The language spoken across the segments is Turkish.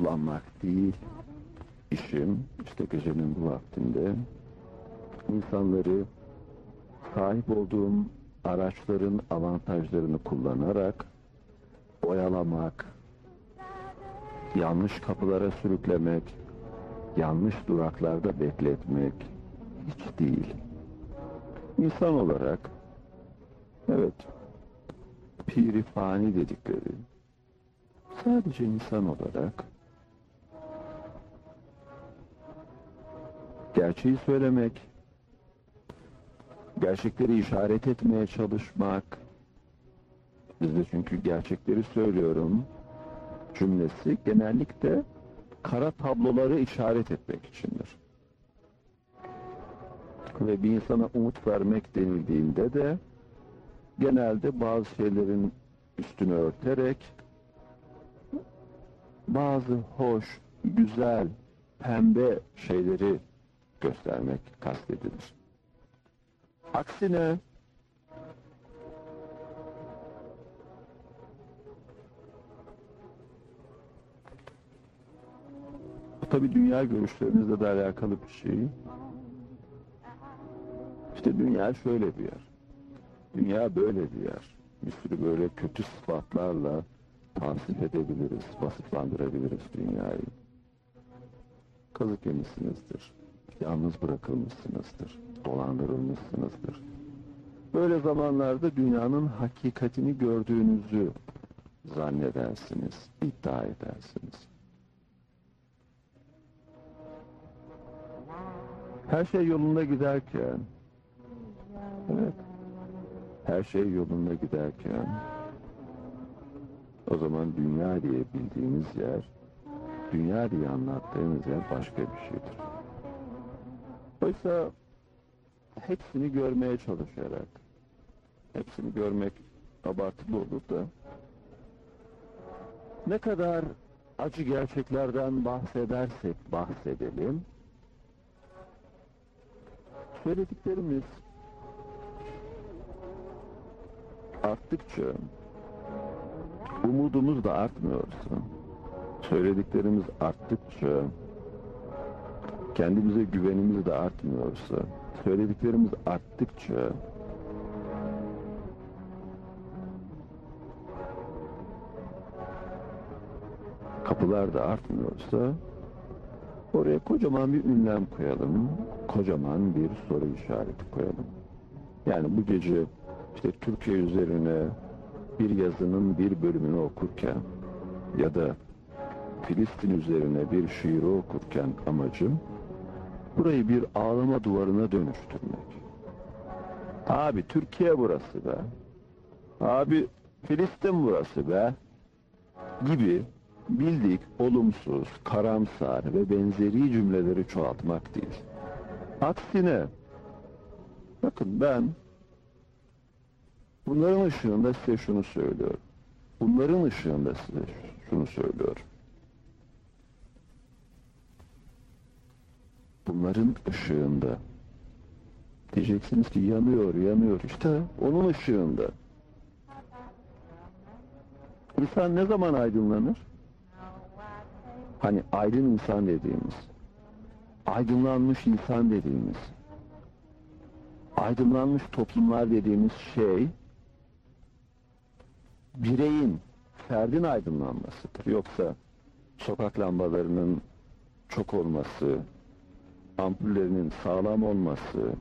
kullanmak değil, işim işte gecenin bu vaktinde insanları sahip olduğum araçların avantajlarını kullanarak oyalamak, yanlış kapılara sürüklemek, yanlış duraklarda bekletmek hiç değil. İnsan olarak evet piri fani dedikleri sadece insan olarak gerçeği söylemek, gerçekleri işaret etmeye çalışmak, bizde çünkü gerçekleri söylüyorum cümlesi genellikle kara tabloları işaret etmek içindir. Ve bir insana umut vermek denildiğinde de genelde bazı şeylerin üstünü örterek bazı hoş, güzel, pembe şeyleri göstermek kastedilir. Aksine tabi dünya görüşlerimizle de alakalı bir şey. İşte dünya şöyle bir yer. Dünya böyle bir yer. Bir sürü böyle kötü sıfatlarla tasvip edebiliriz, vasıflandırabiliriz dünyayı. Kazık yemişsinizdir, yalnız bırakılmışsınızdır, dolandırılmışsınızdır. Böyle zamanlarda dünyanın hakikatini gördüğünüzü zannedersiniz, iddia edersiniz. Her şey yolunda giderken, evet, her şey yolunda giderken, o zaman dünya diye bildiğimiz yer, dünya diye anlattığımız yer başka bir şeydir. Oysa hepsini görmeye çalışarak, hepsini görmek abartılı olur da, ne kadar acı gerçeklerden bahsedersek bahsedelim, söylediklerimiz arttıkça umudumuz da artmıyorsa, söylediklerimiz arttıkça kendimize güvenimiz de artmıyorsa, söylediklerimiz arttıkça kapılar da artmıyorsa oraya kocaman bir ünlem koyalım, kocaman bir soru işareti koyalım. Yani bu gece işte Türkiye üzerine bir yazının bir bölümünü okurken ya da Filistin üzerine bir şiiri okurken amacım burayı bir ağlama duvarına dönüştürmek. Abi Türkiye burası be. Abi Filistin burası be. Gibi bildik olumsuz, karamsar ve benzeri cümleleri çoğaltmak değil. Aksine bakın ben bunların ışığında size şunu söylüyorum. Bunların ışığında size şunu söylüyorum. Bunların ışığında diyeceksiniz ki yanıyor, yanıyor. İşte onun ışığında. İnsan ne zaman aydınlanır? Hani aydın insan dediğimiz, aydınlanmış insan dediğimiz, aydınlanmış toplumlar dediğimiz şey, bireyin, ferdin aydınlanmasıdır. Yoksa sokak lambalarının çok olması, ampullerinin sağlam olması,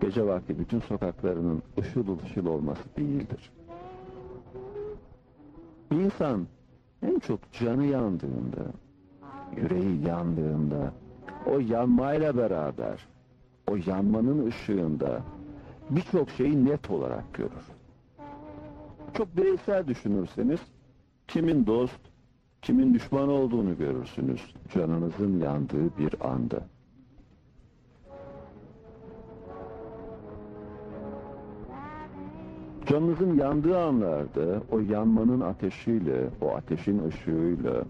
gece vakti bütün sokaklarının ışıl ışıl olması değildir. Bir insan en çok canı yandığında, yüreği yandığında, o yanmayla beraber, o yanmanın ışığında birçok şeyi net olarak görür. Çok bireysel düşünürseniz, kimin dost, kimin düşman olduğunu görürsünüz canınızın yandığı bir anda. Canınızın yandığı anlarda o yanmanın ateşiyle, o ateşin ışığıyla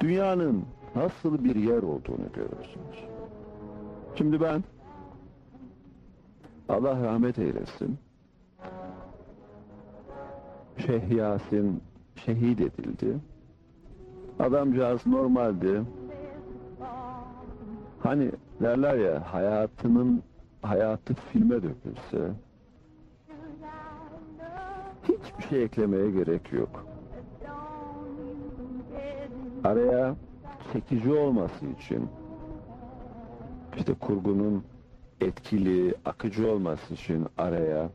dünyanın nasıl bir yer olduğunu görürsünüz. Şimdi ben Allah rahmet eylesin Şeyh Yasin şehit edildi. Adamcağız normaldi. Hani derler ya hayatının hayatı filme dökülse hiçbir şey eklemeye gerek yok. Araya çekici olması için işte kurgunun etkili, akıcı olması için araya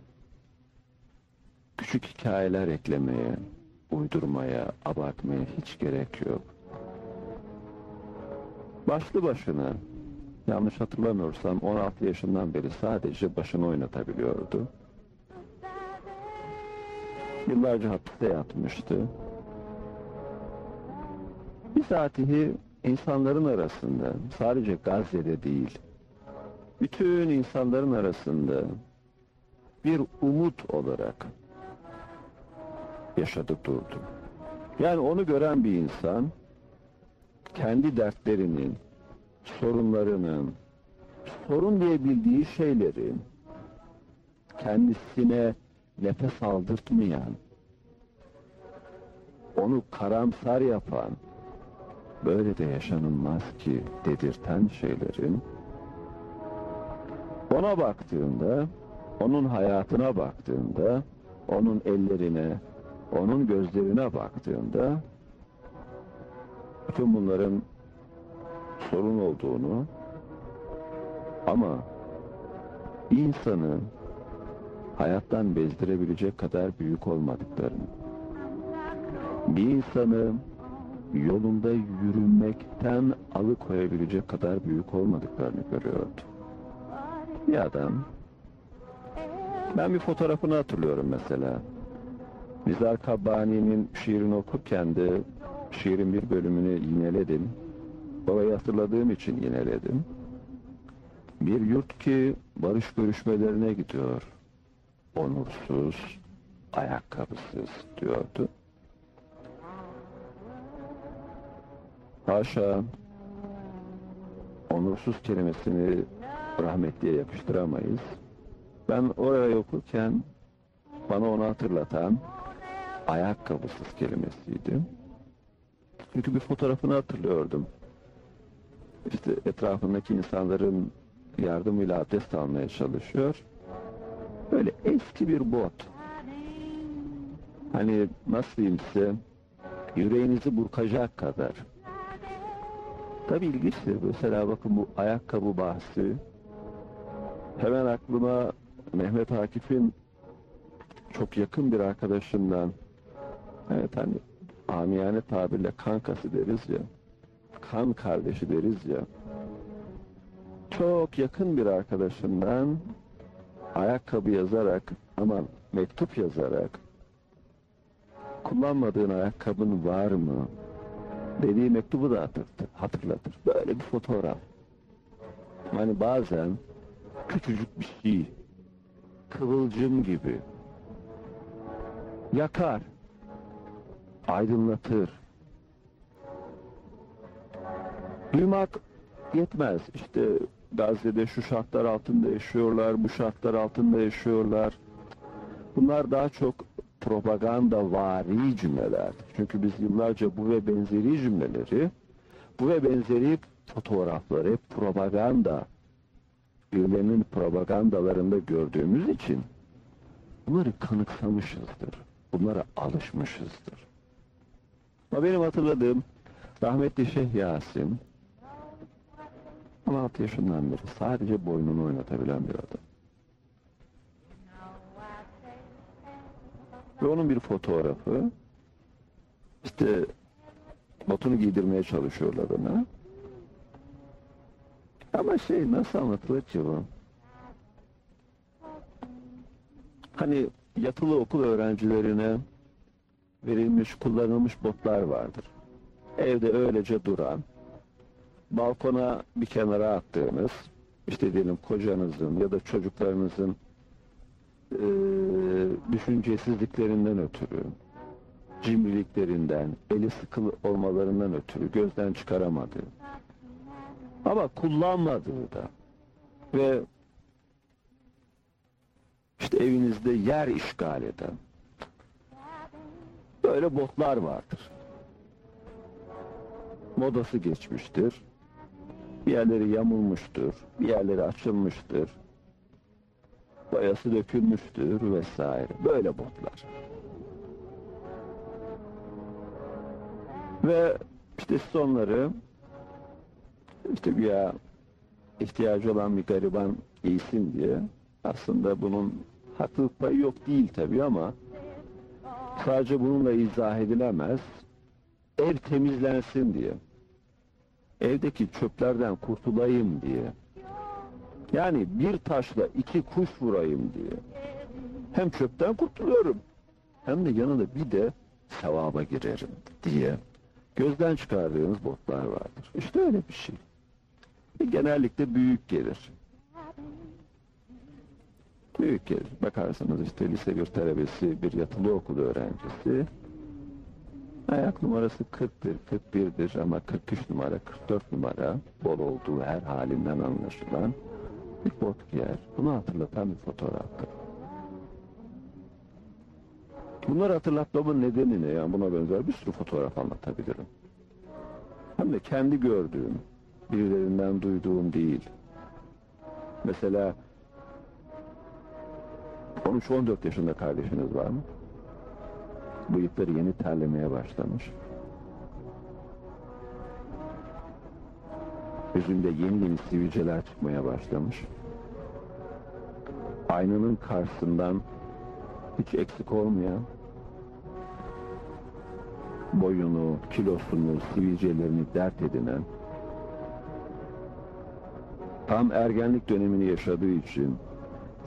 küçük hikayeler eklemeye, uydurmaya, abartmaya hiç gerek yok. Başlı başına, yanlış hatırlamıyorsam 16 yaşından beri sadece başını oynatabiliyordu. Yıllarca hapiste yatmıştı. Bizatihi insanların arasında, sadece Gazze'de değil, bütün insanların arasında bir umut olarak yaşadı durdu. Yani onu gören bir insan kendi dertlerinin, sorunlarının, sorun diye bildiği şeyleri kendisine nefes aldırtmayan, onu karamsar yapan, böyle de yaşanılmaz ki dedirten şeylerin ona baktığında, onun hayatına baktığında, onun ellerine, onun gözlerine baktığında bütün bunların sorun olduğunu ama insanı hayattan bezdirebilecek kadar büyük olmadıklarını bir insanı yolunda yürümekten alıkoyabilecek kadar büyük olmadıklarını görüyordu. Bir adam ben bir fotoğrafını hatırlıyorum mesela. Nizar Kabbani'nin şiirini okurken de şiirin bir bölümünü yineledim. Babayı hatırladığım için yineledim. Bir yurt ki barış görüşmelerine gidiyor. Onursuz, ayakkabısız diyordu. Haşa onursuz kelimesini rahmetliye yapıştıramayız. Ben oraya okurken bana onu hatırlatan ayakkabısız kelimesiydi. Çünkü bir fotoğrafını hatırlıyordum. İşte etrafındaki insanların yardımıyla abdest almaya çalışıyor. Böyle eski bir bot. Hani nasıl diyeyim size yüreğinizi burkacak kadar. Tabi ilginçtir. Mesela bakın bu ayakkabı bahsi. Hemen aklıma Mehmet Akif'in çok yakın bir arkadaşından evet hani amiyane tabirle kankası deriz ya kan kardeşi deriz ya çok yakın bir arkadaşından ayakkabı yazarak ama mektup yazarak kullanmadığın ayakkabın var mı dediği mektubu da hatırlatır. hatırlatır. Böyle bir fotoğraf. Hani bazen küçücük bir şey kıvılcım gibi yakar, aydınlatır. Duymak yetmez. İşte Gazze'de şu şartlar altında yaşıyorlar, bu şartlar altında yaşıyorlar. Bunlar daha çok propaganda vari cümleler. Çünkü biz yıllarca bu ve benzeri cümleleri, bu ve benzeri fotoğrafları propaganda, birilerinin propagandalarında gördüğümüz için bunları kanıksamışızdır. Bunlara alışmışızdır. Ama benim hatırladığım rahmetli Şeyh Yasin 16 yaşından beri sadece boynunu oynatabilen bir adam. Ve onun bir fotoğrafı işte botunu giydirmeye çalışıyorlar ona. Ama şey nasıl anlatılır ki bu? Hani yatılı okul öğrencilerine verilmiş, kullanılmış botlar vardır. Evde öylece duran, balkona bir kenara attığınız, işte diyelim kocanızın ya da çocuklarınızın e, düşüncesizliklerinden ötürü, cimriliklerinden, eli sıkı olmalarından ötürü gözden çıkaramadığı ama kullanmadığı da ve işte evinizde yer işgal eden böyle botlar vardır. modası geçmiştir. Bir yerleri yamulmuştur, bir yerleri açılmıştır. Boyası dökülmüştür vesaire. Böyle botlar. Ve işte sonları işte güya ihtiyacı olan bir gariban giysin diye aslında bunun haklılık payı yok değil tabii ama sadece bununla izah edilemez. Ev temizlensin diye. Evdeki çöplerden kurtulayım diye. Yani bir taşla iki kuş vurayım diye. Hem çöpten kurtuluyorum hem de yanında bir de sevaba girerim diye gözden çıkardığınız botlar vardır. İşte öyle bir şey. Ve genellikle büyük gelir. Büyük gelir. Bakarsanız işte lise bir talebesi, bir yatılı okul öğrencisi. Ayak numarası 41, 41'dir ama 43 numara, 44 numara bol olduğu her halinden anlaşılan bir bot giyer. Bunu hatırlatan bir fotoğraftır. Bunları hatırlatmamın nedeni ne? Yani buna benzer bir sürü fotoğraf anlatabilirim. Hem de kendi gördüğüm, birilerinden duyduğum değil. Mesela 13-14 yaşında kardeşiniz var mı? Bıyıkları yeni terlemeye başlamış. Yüzünde yeni yeni sivilceler çıkmaya başlamış. Aynanın karşısından hiç eksik olmayan boyunu, kilosunu, sivilcelerini dert edinen tam ergenlik dönemini yaşadığı için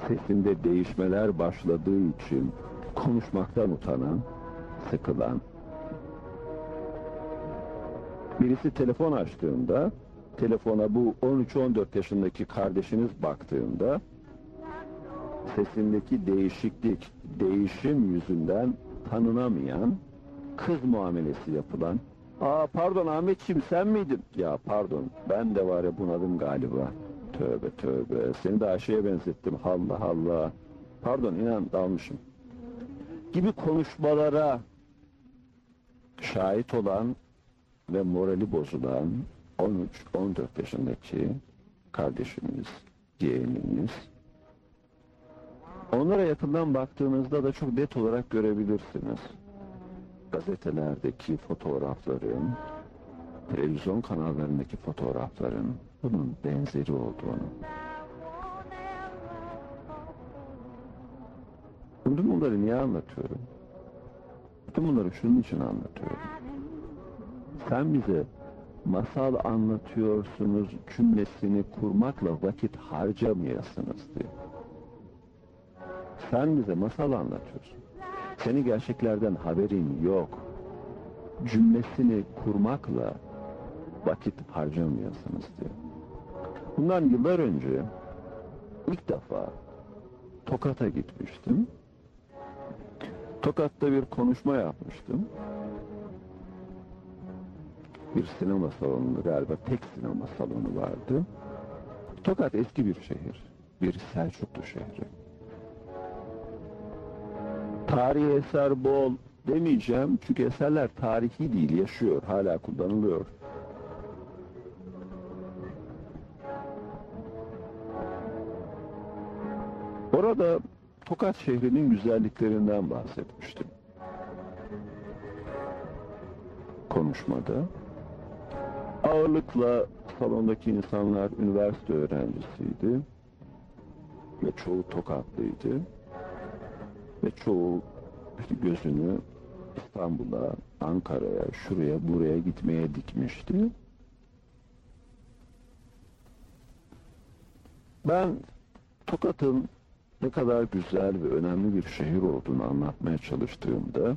sesinde değişmeler başladığı için konuşmaktan utanan, sıkılan birisi telefon açtığında telefona bu 13-14 yaşındaki kardeşiniz baktığında sesindeki değişiklik, değişim yüzünden tanınamayan, kız muamelesi yapılan, ''Aa pardon Ahmetciğim sen miydin?'' ''Ya pardon ben de var ya bunadım galiba.'' Tövbe tövbe seni de Ayşe'ye benzettim Allah Allah. Pardon inan dalmışım. Gibi konuşmalara şahit olan ve morali bozulan 13-14 yaşındaki kardeşimiz, yeğenimiz Onlara yakından baktığınızda da çok net olarak görebilirsiniz. Gazetelerdeki fotoğrafların, televizyon kanallarındaki fotoğrafların bunun benzeri olduğunu. Bütün bunları niye anlatıyorum? Bütün bunları şunun için anlatıyorum. Sen bize masal anlatıyorsunuz cümlesini kurmakla vakit harcamayasınız diyor. Sen bize masal anlatıyorsun. Senin gerçeklerden haberin yok. Cümlesini kurmakla vakit harcamıyorsunuz diyor. Bundan yıllar önce ilk defa Tokat'a gitmiştim. Tokat'ta bir konuşma yapmıştım. Bir sinema salonu galiba tek sinema salonu vardı. Tokat eski bir şehir. Bir Selçuklu şehri. Tarihi eser bol demeyeceğim çünkü eserler tarihi değil, yaşıyor, hala kullanılıyor. Orada Tokat şehrinin güzelliklerinden bahsetmiştim. Konuşmada. Ağırlıkla salondaki insanlar üniversite öğrencisiydi. Ve çoğu Tokatlıydı. Ve çoğu işte gözünü İstanbul'a, Ankara'ya, şuraya, buraya gitmeye dikmişti. Ben Tokat'ın ne kadar güzel ve önemli bir şehir olduğunu anlatmaya çalıştığımda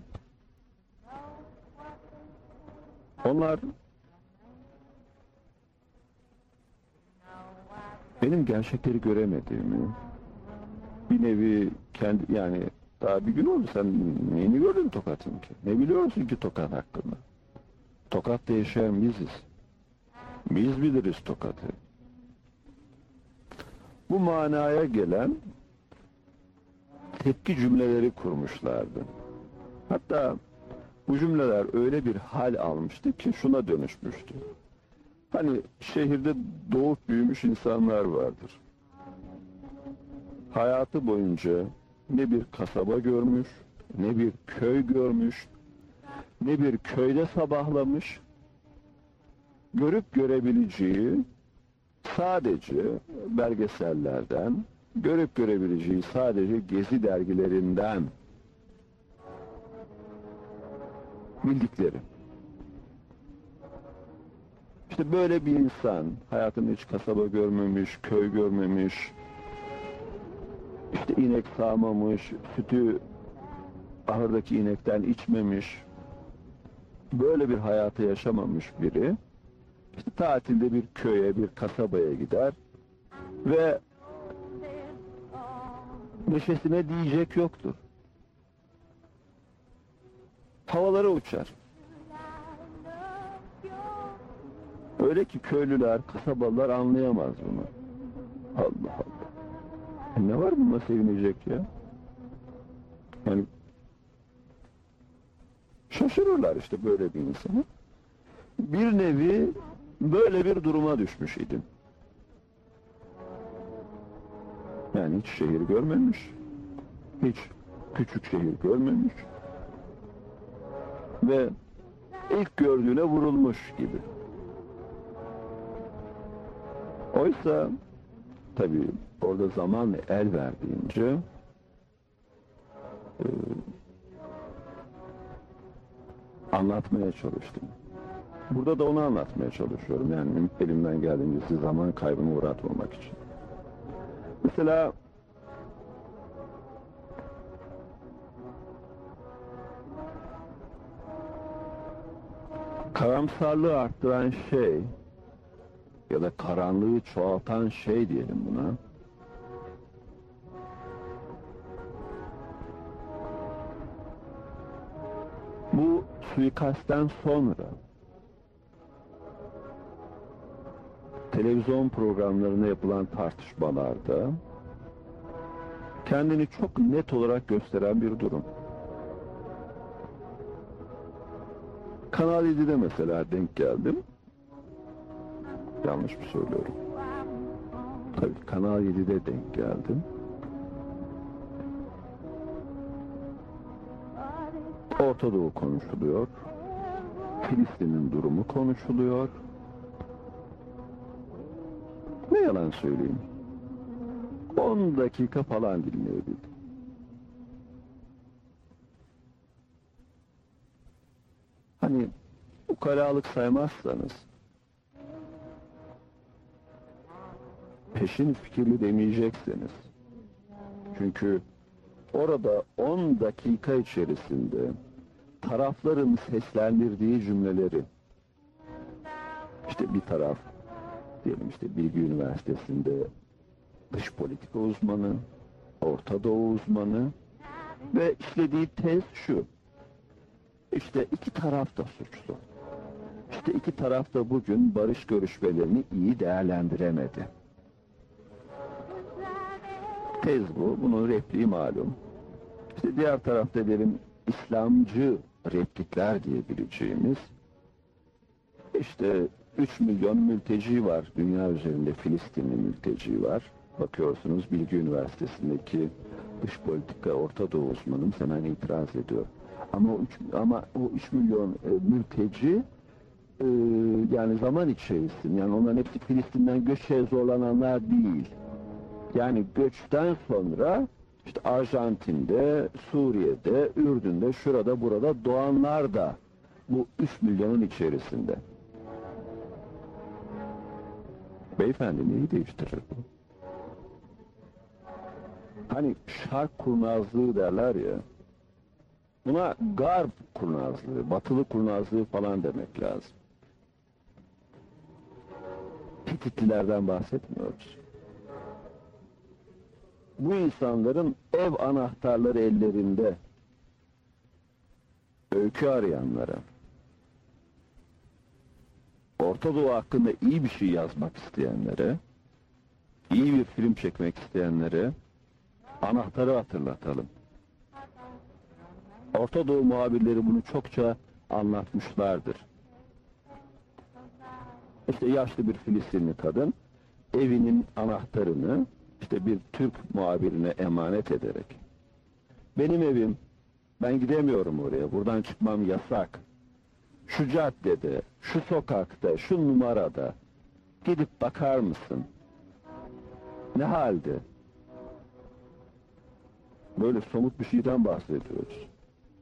onlar benim gerçekleri göremediğimi bir nevi kendi yani daha bir gün oldu sen neyini gördün Tokat'ın ki? Ne biliyorsun ki Tokat hakkında? Tokat'ta yaşayan biziz. Biz biliriz Tokat'ı. Bu manaya gelen tepki cümleleri kurmuşlardı. Hatta Bu cümleler öyle bir hal almıştı ki şuna dönüşmüştü. Hani şehirde doğup büyümüş insanlar vardır. Hayatı boyunca ne bir kasaba görmüş, ne bir köy görmüş, ne bir köyde sabahlamış, görüp görebileceği sadece belgesellerden, görüp görebileceği sadece gezi dergilerinden bildikleri. İşte böyle bir insan hayatında hiç kasaba görmemiş, köy görmemiş, işte inek sağmamış, sütü ahırdaki inekten içmemiş, böyle bir hayatı yaşamamış biri, işte tatilde bir köye, bir kasabaya gider ve neşesine diyecek yoktur. Havalara uçar. Öyle ki köylüler, kasabalılar anlayamaz bunu. Allah Allah. Ne var bunda sevinecek ya? Yani şaşırırlar işte böyle bir insanı. Bir nevi böyle bir duruma düşmüş idim. Yani hiç şehir görmemiş, hiç küçük şehir görmemiş ve ilk gördüğüne vurulmuş gibi. Oysa tabi orada zamanla el verdiğince e, anlatmaya çalıştım. Burada da onu anlatmaya çalışıyorum. Yani elimden geldiğince zaman kaybına uğratmamak için. Mesela karamsarlığı arttıran şey ya da karanlığı çoğaltan şey diyelim buna. Bu suikastten sonra televizyon programlarında yapılan tartışmalarda kendini çok net olarak gösteren bir durum. Kanal 7'de mesela denk geldim. Yanlış mı söylüyorum? Tabii Kanal 7'de denk geldim. Orta Doğu konuşuluyor. Filistin'in durumu konuşuluyor. Yalan söyleyeyim. 10 dakika falan dinleyebildim. Hani ukalalık saymazsanız peşin fikirli demeyeceksiniz. Çünkü orada 10 dakika içerisinde tarafların seslendirdiği cümleleri işte bir taraf diyelim işte Bilgi Üniversitesi'nde dış politika uzmanı, Orta Doğu uzmanı ve işlediği tez şu. İşte iki taraf da suçlu. İşte iki taraf da bugün barış görüşmelerini iyi değerlendiremedi. Tez bu, bunun repliği malum. İşte diğer tarafta derim İslamcı replikler diyebileceğimiz işte 3 milyon mülteci var. Dünya üzerinde Filistinli mülteci var. Bakıyorsunuz Bilgi Üniversitesi'ndeki dış politika Orta Doğu uzmanım hemen itiraz ediyor. Ama o 3, ama o 3 milyon e, mülteci e, yani zaman içerisinde yani onların hepsi Filistin'den göçe zorlananlar değil. Yani göçten sonra işte Arjantin'de, Suriye'de, Ürdün'de, şurada burada doğanlar da bu 3 milyonun içerisinde. Beyefendi neyi değiştirir bu? Hani şark kurnazlığı derler ya, buna garp kurnazlığı, batılı kurnazlığı falan demek lazım. Hititlilerden bahsetmiyoruz. Bu insanların ev anahtarları ellerinde öykü arayanlara, Orta Doğu hakkında iyi bir şey yazmak isteyenlere, iyi bir film çekmek isteyenlere anahtarı hatırlatalım. Orta Doğu muhabirleri bunu çokça anlatmışlardır. İşte yaşlı bir Filistinli kadın evinin anahtarını işte bir Türk muhabirine emanet ederek benim evim ben gidemiyorum oraya buradan çıkmam yasak şu caddede şu sokakta şu numarada gidip bakar mısın? Ne halde? Böyle somut bir şeyden bahsediyoruz.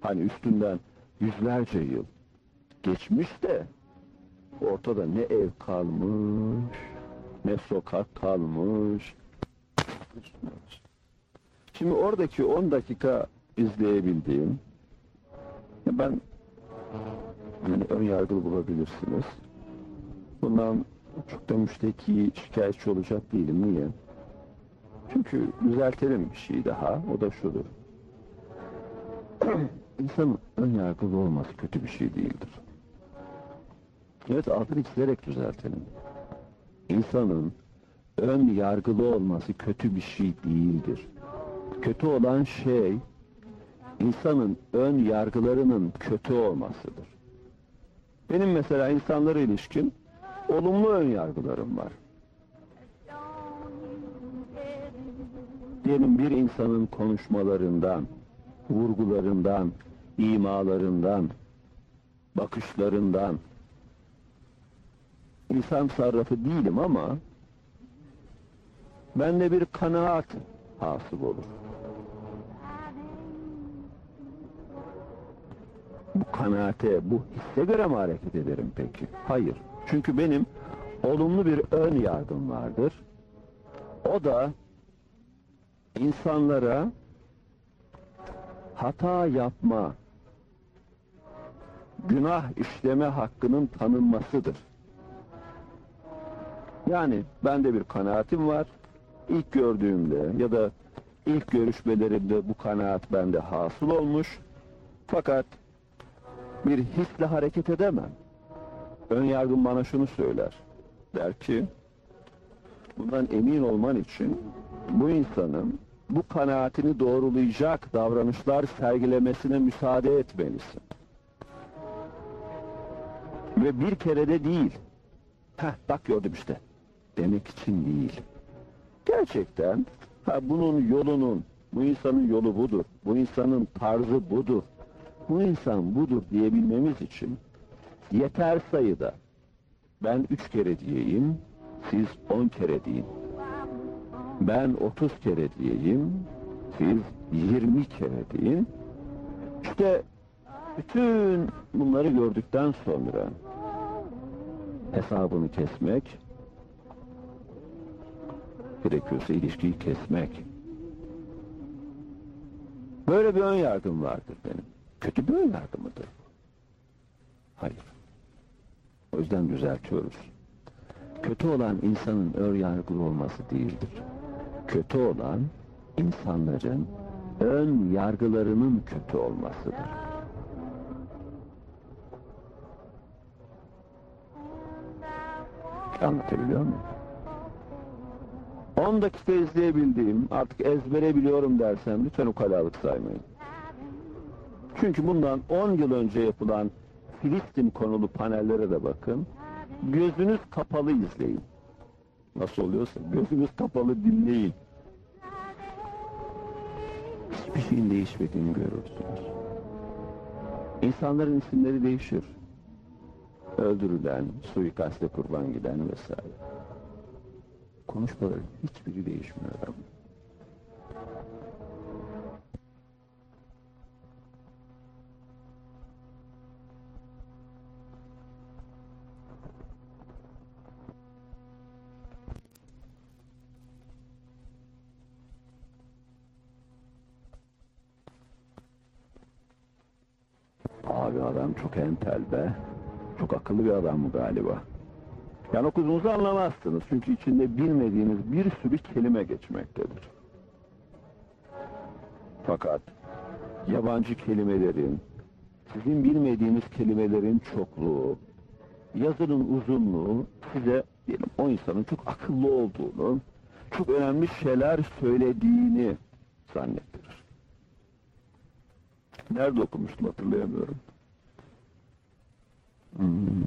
Hani üstünden yüzlerce yıl geçmiş de ortada ne ev kalmış ne sokak kalmış. Şimdi oradaki 10 dakika izleyebildiğim ben yani ön yargılı bulabilirsiniz. Bundan çok da müşteki şikayetçi olacak değilim. Niye? Çünkü düzeltelim bir şey daha. O da şudur. İnsanın ön yargılı olması kötü bir şey değildir. Evet altını çizerek düzeltelim. İnsanın ön yargılı olması kötü bir şey değildir. Kötü olan şey insanın ön yargılarının kötü olmasıdır. Benim mesela insanlara ilişkin olumlu ön yargılarım var. Diyelim bir insanın konuşmalarından, vurgularından, imalarından, bakışlarından insan sarrafı değilim ama bende bir kanaat hasıl olur. Bu kanaate, bu hisse göre mi hareket ederim peki? Hayır. Çünkü benim olumlu bir ön yargım vardır. O da insanlara hata yapma, günah işleme hakkının tanınmasıdır. Yani bende bir kanaatim var. İlk gördüğümde ya da ilk görüşmelerimde bu kanaat bende hasıl olmuş. Fakat bir hisle hareket edemem. Ön yargım bana şunu söyler. Der ki, bundan emin olman için bu insanın bu kanaatini doğrulayacak davranışlar sergilemesine müsaade etmelisin. Ve bir kerede değil. Heh bak gördüm işte. Demek için değil. Gerçekten ha, bunun yolunun, bu insanın yolu budur. Bu insanın tarzı budur. Bu insan budur diyebilmemiz için yeter sayıda ben üç kere diyeyim, siz on kere deyin. Ben otuz kere diyeyim, siz yirmi kere deyin. İşte bütün bunları gördükten sonra hesabını kesmek, gerekiyorsa ilişkiyi kesmek. Böyle bir ön yargım vardır benim. Kötü bir ön yargı mıdır? Hayır. O yüzden düzeltiyoruz. Kötü olan insanın ön yargılı olması değildir. Kötü olan insanların ön yargılarının kötü olmasıdır. Anlatabiliyor muyum? 10 dakika izleyebildiğim, artık ezbere biliyorum dersem lütfen ukalalık saymayın. Çünkü bundan 10 yıl önce yapılan Filistin konulu panellere de bakın. Gözünüz kapalı izleyin. Nasıl oluyorsa gözünüz kapalı dinleyin. Hiçbir şeyin değişmediğini görürsünüz. İnsanların isimleri değişir. Öldürülen, suikaste kurban giden vesaire. Konuşmaların hiçbiri değişmiyor Abi adam çok entel be. Çok akıllı bir adam bu galiba. Yani okuduğunuzu anlamazsınız. Çünkü içinde bilmediğiniz bir sürü kelime geçmektedir. Fakat yabancı kelimelerin, sizin bilmediğiniz kelimelerin çokluğu, yazının uzunluğu size diyelim o insanın çok akıllı olduğunu, çok önemli şeyler söylediğini zannettirir. Nerede okumuştum hatırlayamıyorum. Hmm.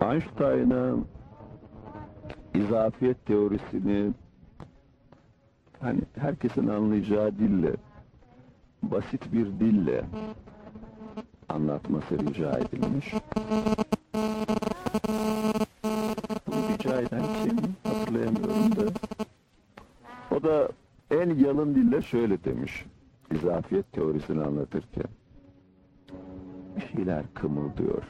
Einstein'a izafiyet teorisini hani herkesin anlayacağı dille basit bir dille anlatması rica edilmiş. Bunu rica eden kim hatırlayamıyorum da. O da en yalın dille şöyle demiş. İzafiyet teorisini anlatırken. Bir şeyler kımıldıyor.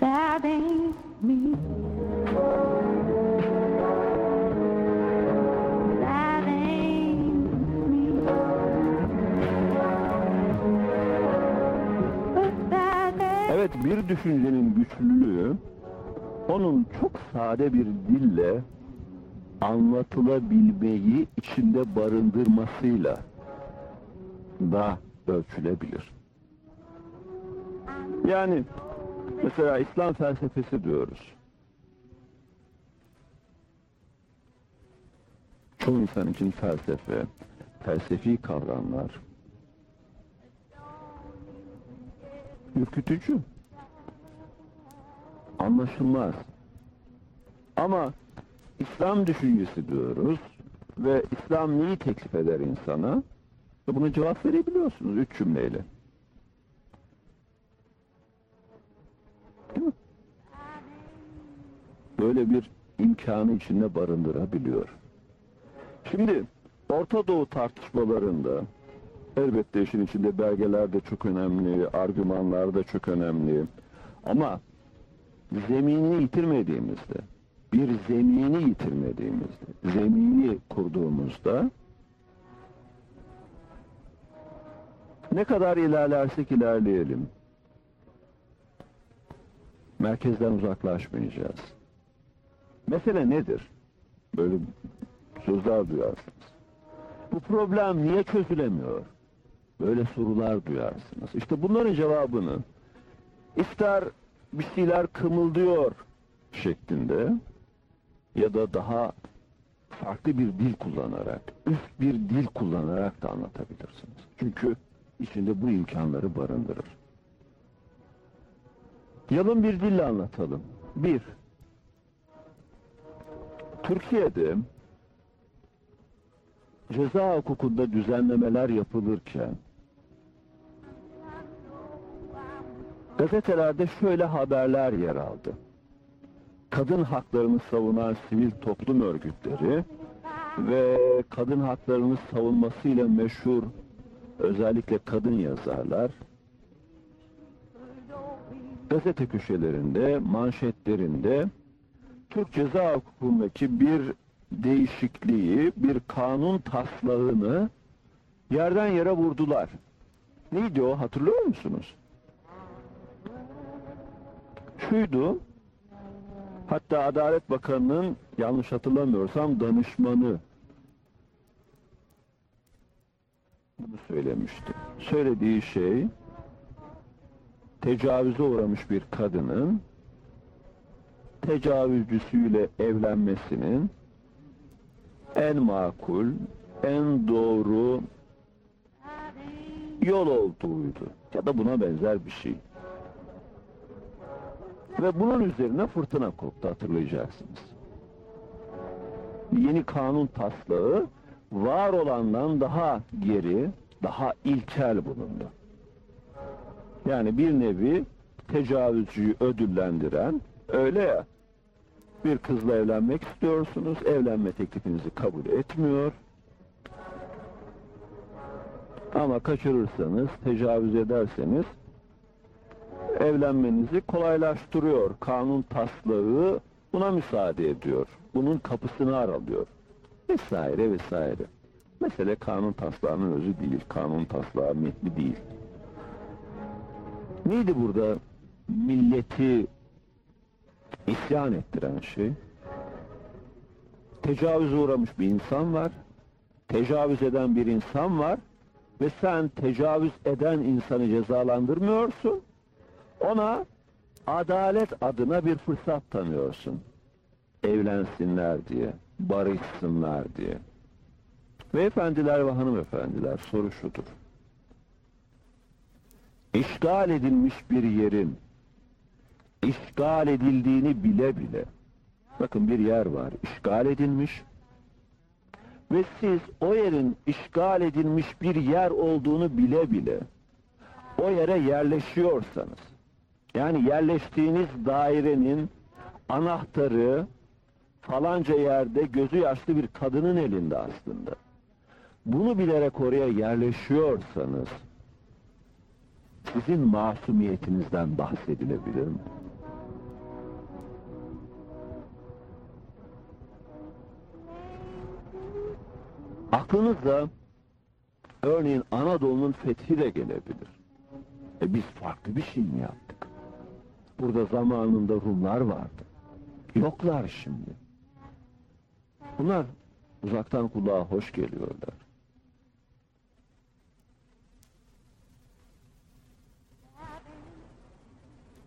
That ain't me. Evet bir düşüncenin güçlülüğü onun çok sade bir dille anlatılabilmeyi içinde barındırmasıyla da ölçülebilir. Yani mesela İslam felsefesi diyoruz. Çoğu insan için felsefe, felsefi kavramlar ürkütücü. Anlaşılmaz. Ama İslam düşüncesi diyoruz ve İslam neyi teklif eder insana? Ve buna cevap verebiliyorsunuz üç cümleyle. Değil mi? Böyle bir imkanı içinde barındırabiliyor. Şimdi Orta Doğu tartışmalarında elbette işin içinde belgeler de çok önemli, argümanlar da çok önemli. Ama zeminini yitirmediğimizde, bir zemini yitirmediğimizde, zemini kurduğumuzda ne kadar ilerlersek ilerleyelim, merkezden uzaklaşmayacağız. Mesele nedir? Böyle sözler duyarsınız. Bu problem niye çözülemiyor? Böyle sorular duyarsınız. İşte bunların cevabını ister bir şeyler kımıldıyor şeklinde ya da daha farklı bir dil kullanarak, üst bir dil kullanarak da anlatabilirsiniz. Çünkü içinde bu imkanları barındırır. Yalın bir dille anlatalım. Bir, Türkiye'de ceza hukukunda düzenlemeler yapılırken gazetelerde şöyle haberler yer aldı. Kadın haklarını savunan sivil toplum örgütleri ve kadın haklarını savunmasıyla meşhur özellikle kadın yazarlar gazete köşelerinde, manşetlerinde Türk Ceza Hukuku'ndaki bir değişikliği, bir kanun taslağını yerden yere vurdular. Neydi o hatırlıyor musunuz? Şuydu, hatta Adalet Bakanı'nın yanlış hatırlamıyorsam danışmanı bunu söylemişti. Söylediği şey, tecavüze uğramış bir kadının tecavüzcüsüyle evlenmesinin en makul, en doğru yol olduğuydu. Ya da buna benzer bir şey. Ve bunun üzerine fırtına koptu hatırlayacaksınız. Yeni kanun taslağı var olandan daha geri, daha ilkel bulundu. Yani bir nevi tecavüzcüyü ödüllendiren öyle ya bir kızla evlenmek istiyorsunuz, evlenme teklifinizi kabul etmiyor. Ama kaçırırsanız, tecavüz ederseniz evlenmenizi kolaylaştırıyor. Kanun taslağı buna müsaade ediyor. Bunun kapısını aralıyor. Vesaire vesaire. Mesele kanun taslağının özü değil. Kanun taslağı metni değil. Neydi burada milleti isyan ettiren şey? Tecavüze uğramış bir insan var. Tecavüz eden bir insan var. Ve sen tecavüz eden insanı cezalandırmıyorsun. Ona adalet adına bir fırsat tanıyorsun. Evlensinler diye, barışsınlar diye. Beyefendiler ve hanımefendiler soru şudur. İşgal edilmiş bir yerin işgal edildiğini bile bile bakın bir yer var işgal edilmiş ve siz o yerin işgal edilmiş bir yer olduğunu bile bile o yere yerleşiyorsanız yani yerleştiğiniz dairenin anahtarı falanca yerde gözü yaşlı bir kadının elinde aslında. Bunu bilerek oraya yerleşiyorsanız sizin masumiyetinizden bahsedilebilir mi? Aklınıza örneğin Anadolu'nun fethi de gelebilir. E biz farklı bir şey mi yaptık? Burada zamanında Rumlar vardı. Yoklar şimdi. Bunlar uzaktan kulağa hoş geliyorlar.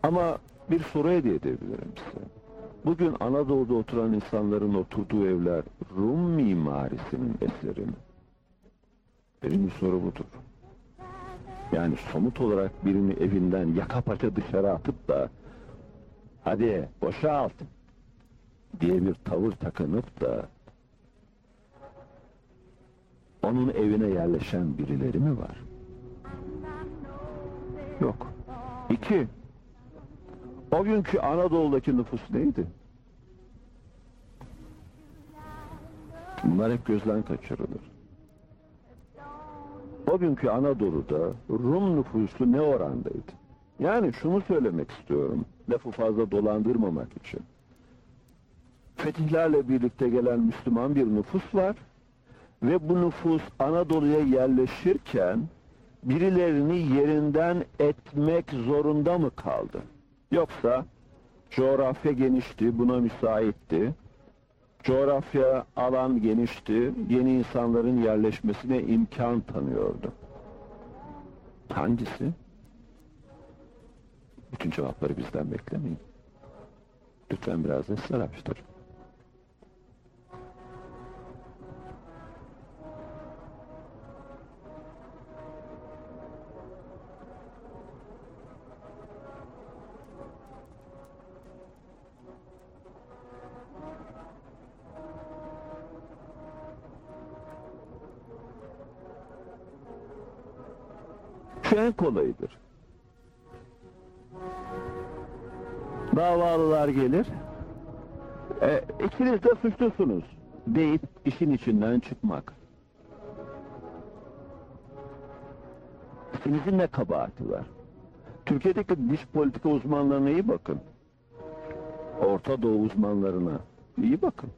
Ama bir soru hediye edebilirim size. Bugün Anadolu'da oturan insanların oturduğu evler Rum mimarisinin eseri mi? Birinci soru budur. Yani somut olarak birini evinden yaka paça dışarı atıp da hadi boşalt diye bir tavır takınıp da onun evine yerleşen birileri mi var? Yok. İki, o günkü Anadolu'daki nüfus neydi? Bunlar hep gözden kaçırılır. O günkü Anadolu'da Rum nüfusu ne orandaydı? Yani şunu söylemek istiyorum, lafı fazla dolandırmamak için. Fetihlerle birlikte gelen Müslüman bir nüfus var ve bu nüfus Anadolu'ya yerleşirken birilerini yerinden etmek zorunda mı kaldı? Yoksa coğrafya genişti, buna müsaitti. Coğrafya alan genişti, yeni insanların yerleşmesine imkan tanıyordu. Hangisi? Bütün cevapları bizden beklemeyin. Lütfen biraz da sizler kolayıdır. Davalılar gelir. E, ikiniz de suçlusunuz deyip işin içinden çıkmak. İkinizin ne kabahati var? Türkiye'deki dış politika uzmanlarına iyi bakın. Orta Doğu uzmanlarına iyi bakın.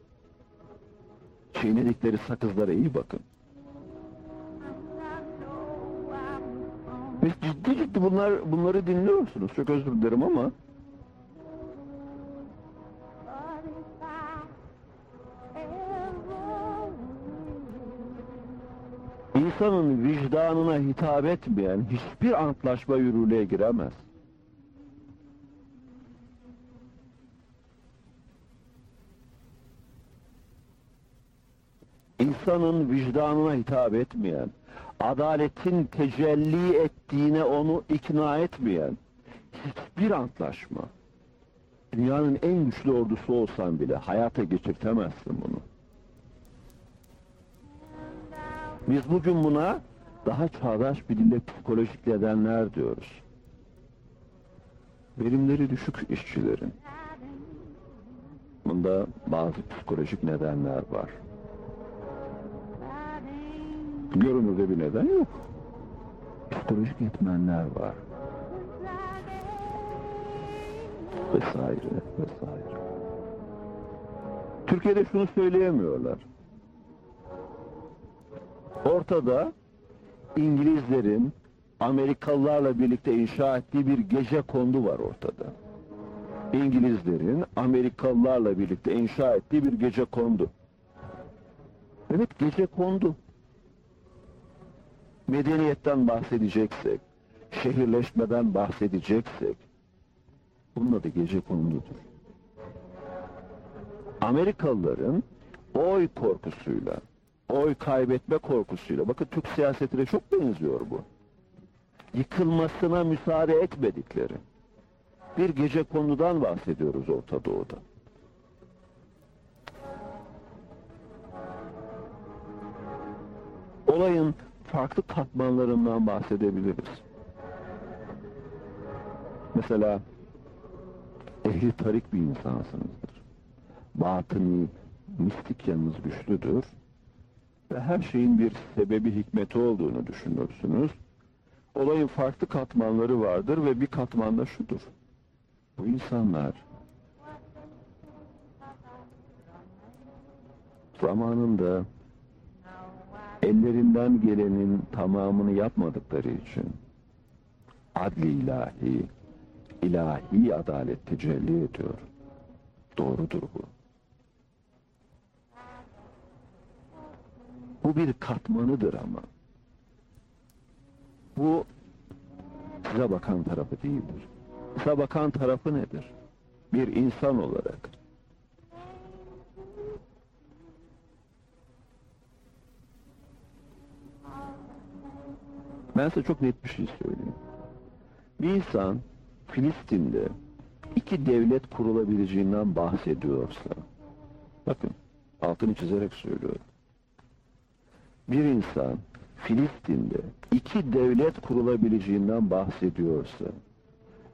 Çiğnedikleri sakızlara iyi bakın. Biz ciddi ciddi bunlar bunları dinliyorsunuz. Çok özür dilerim ama insanın vicdanına hitap etmeyen hiçbir antlaşma yürürlüğe giremez. İnsanın vicdanına hitap etmeyen, adaletin tecelli ettiğine onu ikna etmeyen hiçbir antlaşma, dünyanın en güçlü ordusu olsan bile hayata geçirtemezsin bunu. Biz bugün buna daha çağdaş bir dille psikolojik nedenler diyoruz. Verimleri düşük işçilerin. Bunda bazı psikolojik nedenler var. Görünürde bir neden yok. Psikolojik etmenler var. Vesaire, vesaire. Türkiye'de şunu söyleyemiyorlar. Ortada İngilizlerin, Amerikalılarla birlikte inşa ettiği bir gece kondu var ortada. İngilizlerin Amerikalılarla birlikte inşa ettiği bir gece kondu. Evet gece kondu. Medeniyetten bahsedeceksek, şehirleşmeden bahsedeceksek, bunun adı gece kondudur. Amerikalıların oy korkusuyla, oy kaybetme korkusuyla, bakın Türk siyasetine çok benziyor bu. Yıkılmasına müsaade etmedikleri bir gece konudan bahsediyoruz Orta Doğu'da. Olayın farklı katmanlarından bahsedebiliriz. Mesela ehli tarik bir insansınızdır. Batıni, mistik yanınız güçlüdür. Ve her şeyin bir sebebi hikmeti olduğunu düşünürsünüz. Olayın farklı katmanları vardır ve bir katmanda şudur. Bu insanlar zamanında ellerinden gelenin tamamını yapmadıkları için adli ilahi, ilahi adalet tecelli ediyor. Doğrudur bu. Bu bir katmanıdır ama. Bu size bakan tarafı değildir. Size bakan tarafı nedir? Bir insan olarak. Ben size çok net bir şey söyleyeyim. Bir insan Filistin'de iki devlet kurulabileceğinden bahsediyorsa, bakın altını çizerek söylüyorum. Bir insan Filistin'de iki devlet kurulabileceğinden bahsediyorsa,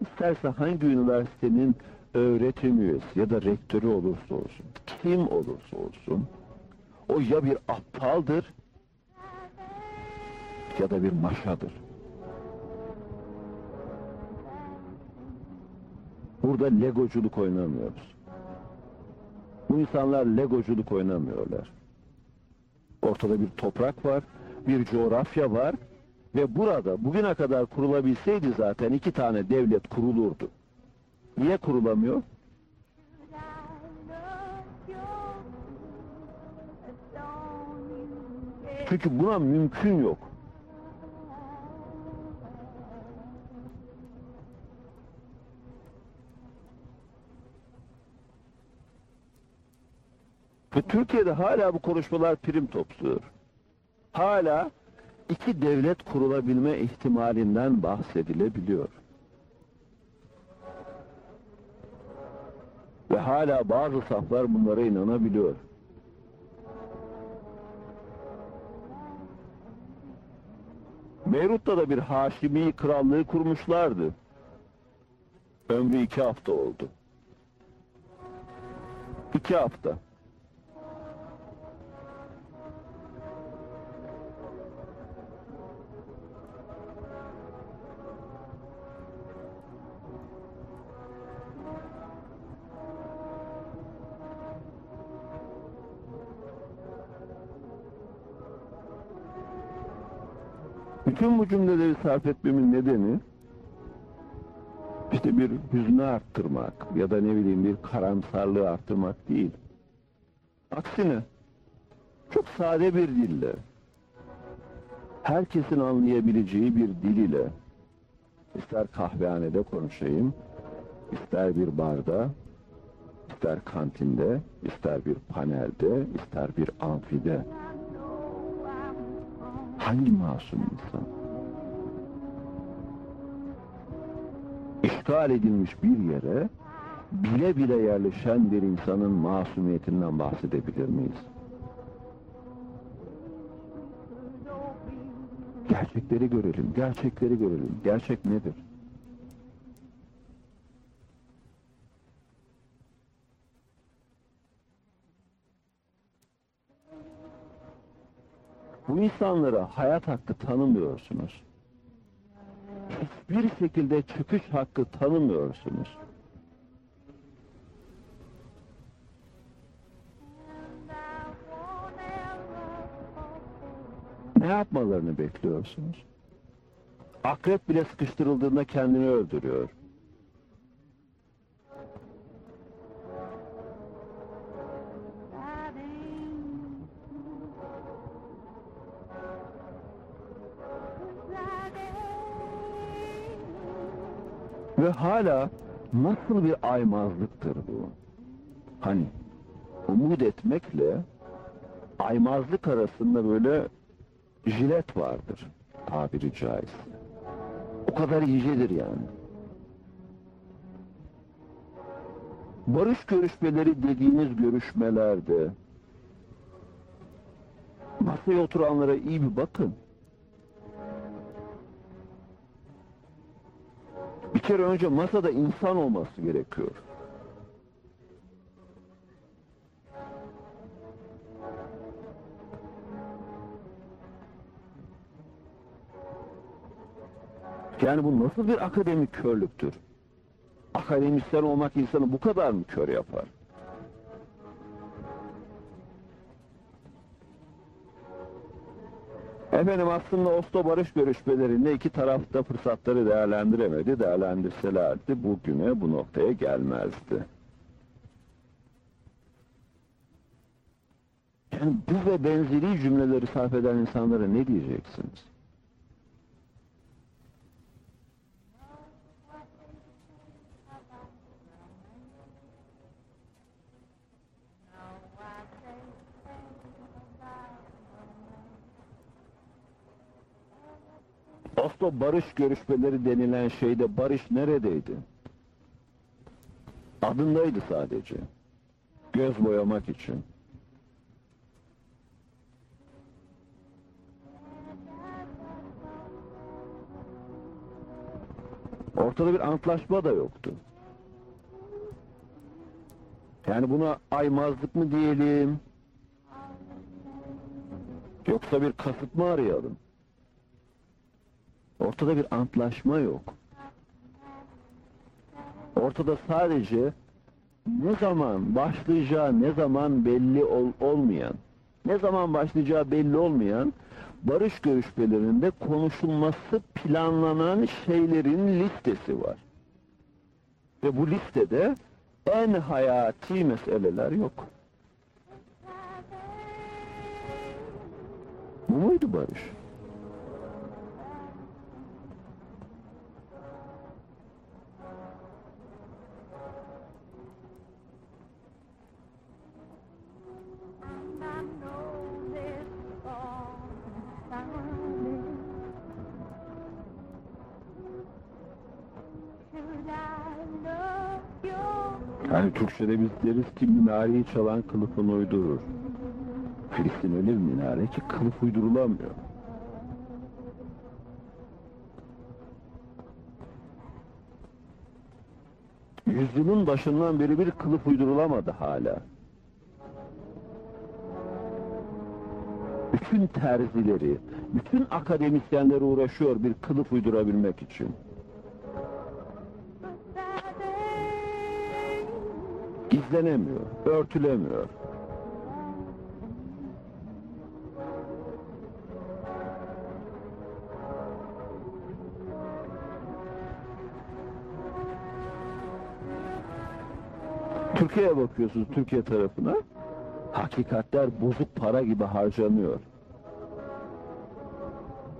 isterse hangi üniversitenin öğretim üyesi ya da rektörü olursa olsun, kim olursa olsun, o ya bir aptaldır ya da bir maşadır. Burada legoculuk oynamıyoruz. Bu insanlar legoculuk oynamıyorlar. Ortada bir toprak var, bir coğrafya var ve burada bugüne kadar kurulabilseydi zaten iki tane devlet kurulurdu. Niye kurulamıyor? Çünkü buna mümkün yok. Ve Türkiye'de hala bu konuşmalar prim topluyor. Hala iki devlet kurulabilme ihtimalinden bahsedilebiliyor. Ve hala bazı saflar bunlara inanabiliyor. Beyrut'ta da bir Haşimi krallığı kurmuşlardı. Ömrü iki hafta oldu. İki hafta. Bütün bu cümleleri sarf etmemin nedeni işte bir hüznü arttırmak ya da ne bileyim bir karamsarlığı arttırmak değil. Aksine çok sade bir dille herkesin anlayabileceği bir dil ile ister kahvehanede konuşayım, ister bir barda, ister kantinde, ister bir panelde, ister bir amfide hangi masum insan? İşgal edilmiş bir yere bile bile yerleşen bir insanın masumiyetinden bahsedebilir miyiz? Gerçekleri görelim, gerçekleri görelim. Gerçek nedir? Bu insanlara hayat hakkı tanımıyorsunuz. Hiçbir şekilde çıkış hakkı tanımıyorsunuz. Ne yapmalarını bekliyorsunuz? Akrep bile sıkıştırıldığında kendini öldürüyor. Ve hala nasıl bir aymazlıktır bu? Hani umut etmekle aymazlık arasında böyle jilet vardır tabiri caizse. O kadar iyicedir yani. Barış görüşmeleri dediğiniz görüşmelerde masaya oturanlara iyi bir bakın. Kere önce masada insan olması gerekiyor. Yani bu nasıl bir akademik körlüktür? Akademisyen olmak insanı bu kadar mı kör yapar? Efendim aslında Oslo barış görüşmelerinde iki taraf da fırsatları değerlendiremedi. Değerlendirselerdi bugüne bu noktaya gelmezdi. Yani bu ve benzeri cümleleri sarf eden insanlara ne diyeceksiniz? Oslo barış görüşmeleri denilen şeyde barış neredeydi? Adındaydı sadece. Göz boyamak için. Ortada bir antlaşma da yoktu. Yani buna aymazlık mı diyelim? Yoksa bir kasıt mı arayalım? Ortada bir antlaşma yok. Ortada sadece ne zaman başlayacağı ne zaman belli ol, olmayan, ne zaman başlayacağı belli olmayan barış görüşmelerinde konuşulması planlanan şeylerin listesi var. Ve bu listede en hayati meseleler yok. Bu muydu barış? Yani Türkçe'de biz deriz ki minareyi çalan kılıfını uydurur. Filistin öyle bir minare ki kılıf uydurulamıyor. Yüzyılın başından beri bir kılıf uydurulamadı hala. Bütün terzileri, bütün akademisyenler uğraşıyor bir kılıf uydurabilmek için. Gizlenemiyor, örtülemiyor. Türkiye'ye bakıyorsunuz, Türkiye tarafına. Hakikatler bozuk para gibi harcanıyor.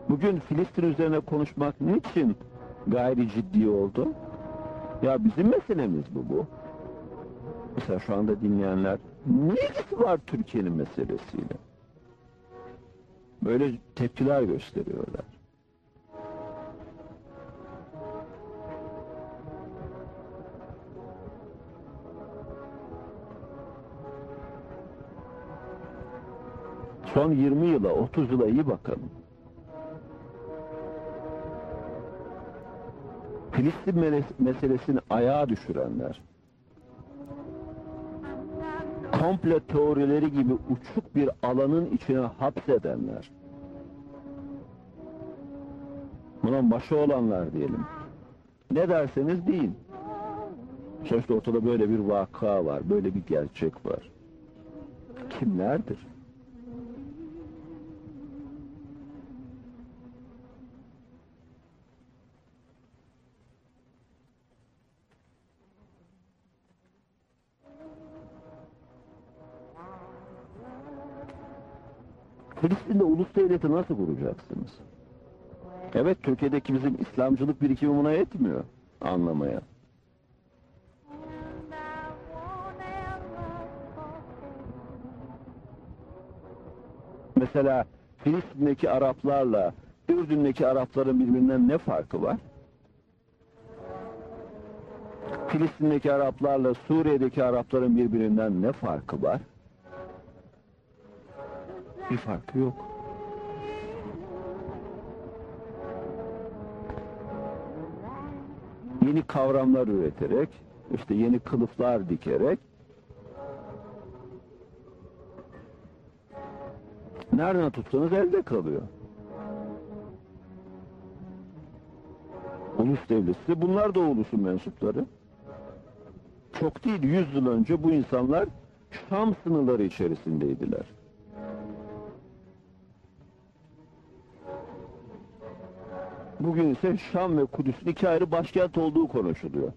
Bugün Filistin üzerine konuşmak niçin gayri ciddi oldu? Ya bizim meselemiz bu bu. Mesela şu anda dinleyenler ne ilgisi var Türkiye'nin meselesiyle? Böyle tepkiler gösteriyorlar. Son 20 yıla, 30 yıla iyi bakalım. Filistin meselesini ayağa düşürenler, komple teorileri gibi uçuk bir alanın içine hapsedenler, buna başı olanlar diyelim. Ne derseniz deyin. Sonuçta ortada böyle bir vaka var, böyle bir gerçek var. Kimlerdir? Filistin'de ulus devleti nasıl kuracaksınız? Evet Türkiye'deki bizim İslamcılık birikimi buna yetmiyor anlamaya. Mesela Filistin'deki Araplarla Ürdün'deki Arapların birbirinden ne farkı var? Filistin'deki Araplarla Suriye'deki Arapların birbirinden ne farkı var? Bir farkı yok. Yeni kavramlar üreterek, işte yeni kılıflar dikerek nereden tutsanız elde kalıyor. Ulus devleti, bunlar da ulusun mensupları. Çok değil, 100 yıl önce bu insanlar Şam sınırları içerisindeydiler. Bugün ise Şam ve Kudüs'ün iki ayrı başkent olduğu konuşuluyor.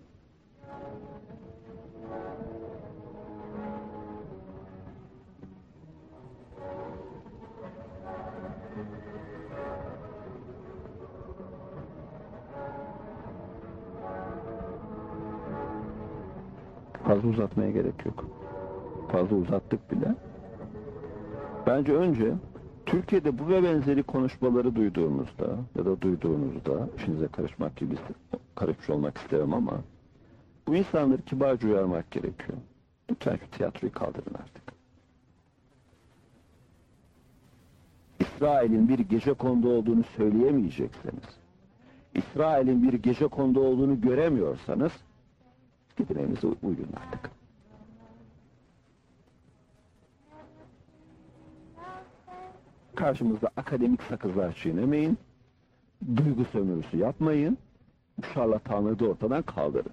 Fazla uzatmaya gerek yok. Fazla uzattık bile. Bence önce Türkiye'de bu ve benzeri konuşmaları duyduğumuzda ya da duyduğunuzda işinize karışmak gibi karışmış olmak istemem ama bu insanları kibarca uyarmak gerekiyor. Lütfen şu tiyatroyu kaldırın artık. İsrail'in bir gece kondu olduğunu söyleyemeyecekseniz, İsrail'in bir gece kondu olduğunu göremiyorsanız gidin evinize uyuyun artık. Karşımızda akademik sakızlar çiğnemeyin, duygu sömürüsü yapmayın, bu şarlatanlığı da ortadan kaldırın.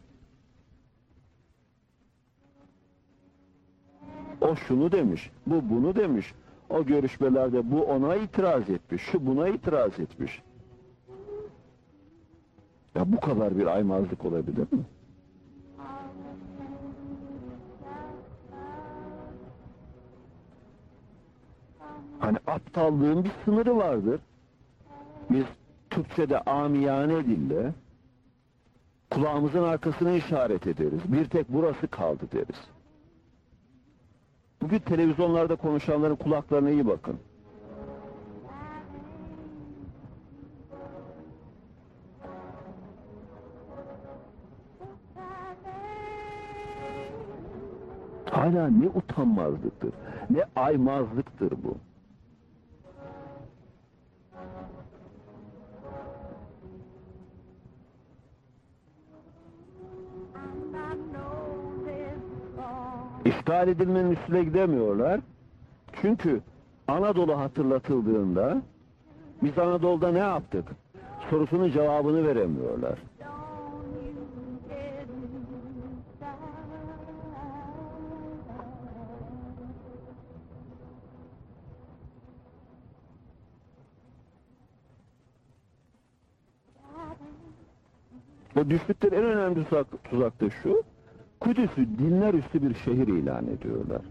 O şunu demiş, bu bunu demiş. O görüşmelerde bu ona itiraz etmiş, şu buna itiraz etmiş. Ya bu kadar bir aymazlık olabilir mi? Hani aptallığın bir sınırı vardır. Biz Türkçe'de amiyane dille kulağımızın arkasını işaret ederiz. Bir tek burası kaldı deriz. Bugün televizyonlarda konuşanların kulaklarına iyi bakın. Hala ne utanmazlıktır, ne aymazlıktır bu. İşgal edilmenin üstüne gidemiyorlar. Çünkü Anadolu hatırlatıldığında biz Anadolu'da ne yaptık? Sorusunun cevabını veremiyorlar. O düştükleri en önemli tuzak, tuzak da şu, Kudüs'ü dinler üstü bir şehir ilan ediyorlar.